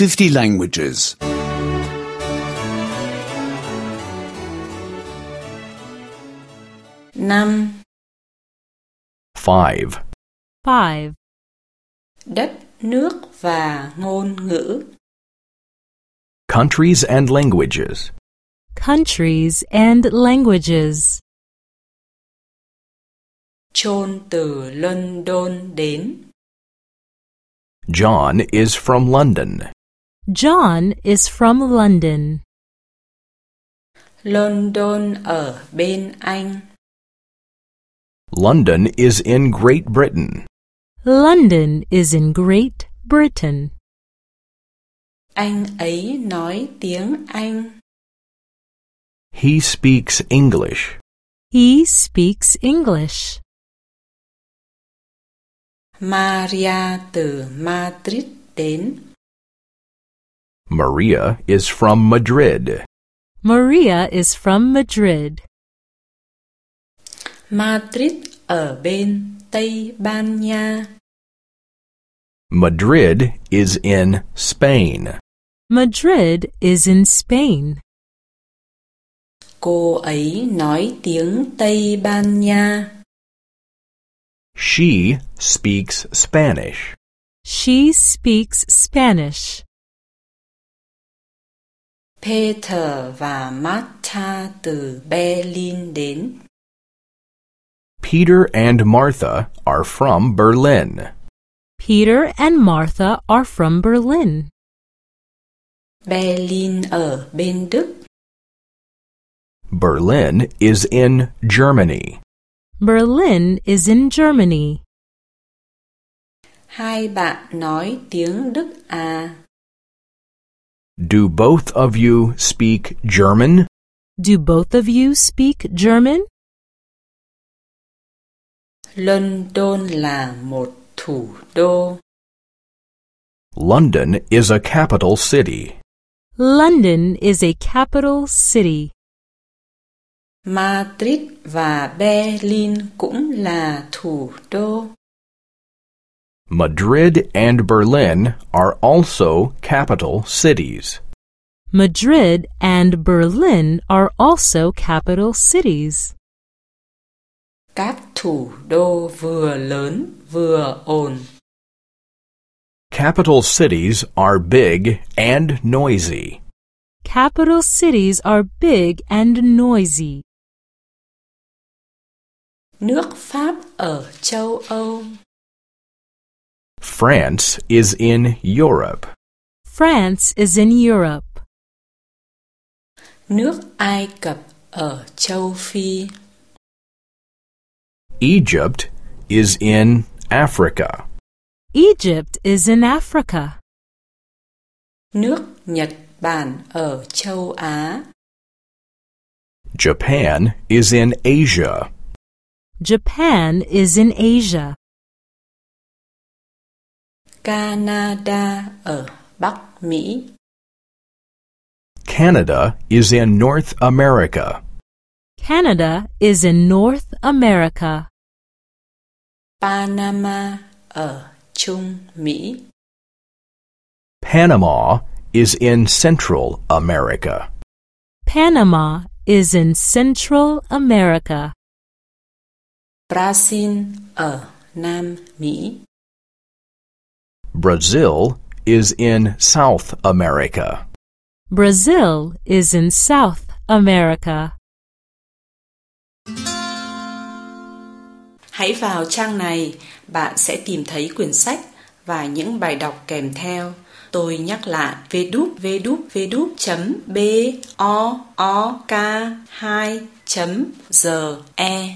50 languages. 5. 5. 5. Đất, nước và ngôn ngữ. Countries and languages. Countries and languages. John từ London đến. John is from London. John is from London. London ở bên Anh. London is in Great Britain. London is in Great Britain. Anh ấy nói tiếng Anh. He speaks English. He speaks English. Maria từ Madrid đến. Maria is from Madrid. Maria is from Madrid. Madrid ở bên Tây Ban Nha. Madrid is in Spain. Madrid is in Spain. Cô ấy nói tiếng Tây Ban Nha. She speaks Spanish. She speaks Spanish. Peter và Martha từ Berlin đến. Peter and Martha are from Berlin. Peter and Martha are from Berlin. Berlin ở bên Đức. Berlin is in Germany. Berlin is in Germany. Hai bạn nói tiếng Đức à? Do both of you speak German? Do both of you speak German? London là một thủ đô. London is a capital city. London is a capital city. Madrid và Berlin cũng là thủ đô. Madrid and Berlin are also capital cities. Madrid and Berlin are also capital cities. Các thủ đô vừa lớn vừa ồn. Capital cities are big and noisy. Capital cities are big and noisy. Nước Pháp ở châu Âu. France is in Europe. France is in Europe. Nước Ai Cập ở châu Phi. Egypt is in Africa. Egypt is in Africa. Nước Nhật Bản ở châu Á. Japan is in Asia. Japan is in Asia. Canada ở Bắc Mỹ. Canada is in North America. Canada is in North America. Panama ở Trung Mỹ. Panama is in Central America. Panama is in Central America. Brazil ở Nam Mỹ. Brazil is in South America. Brazil is in South America. Hãy vào trang này, bạn sẽ tìm thấy quyển sách và những bài đọc kèm theo. Tôi nhắc lại www.book2.ge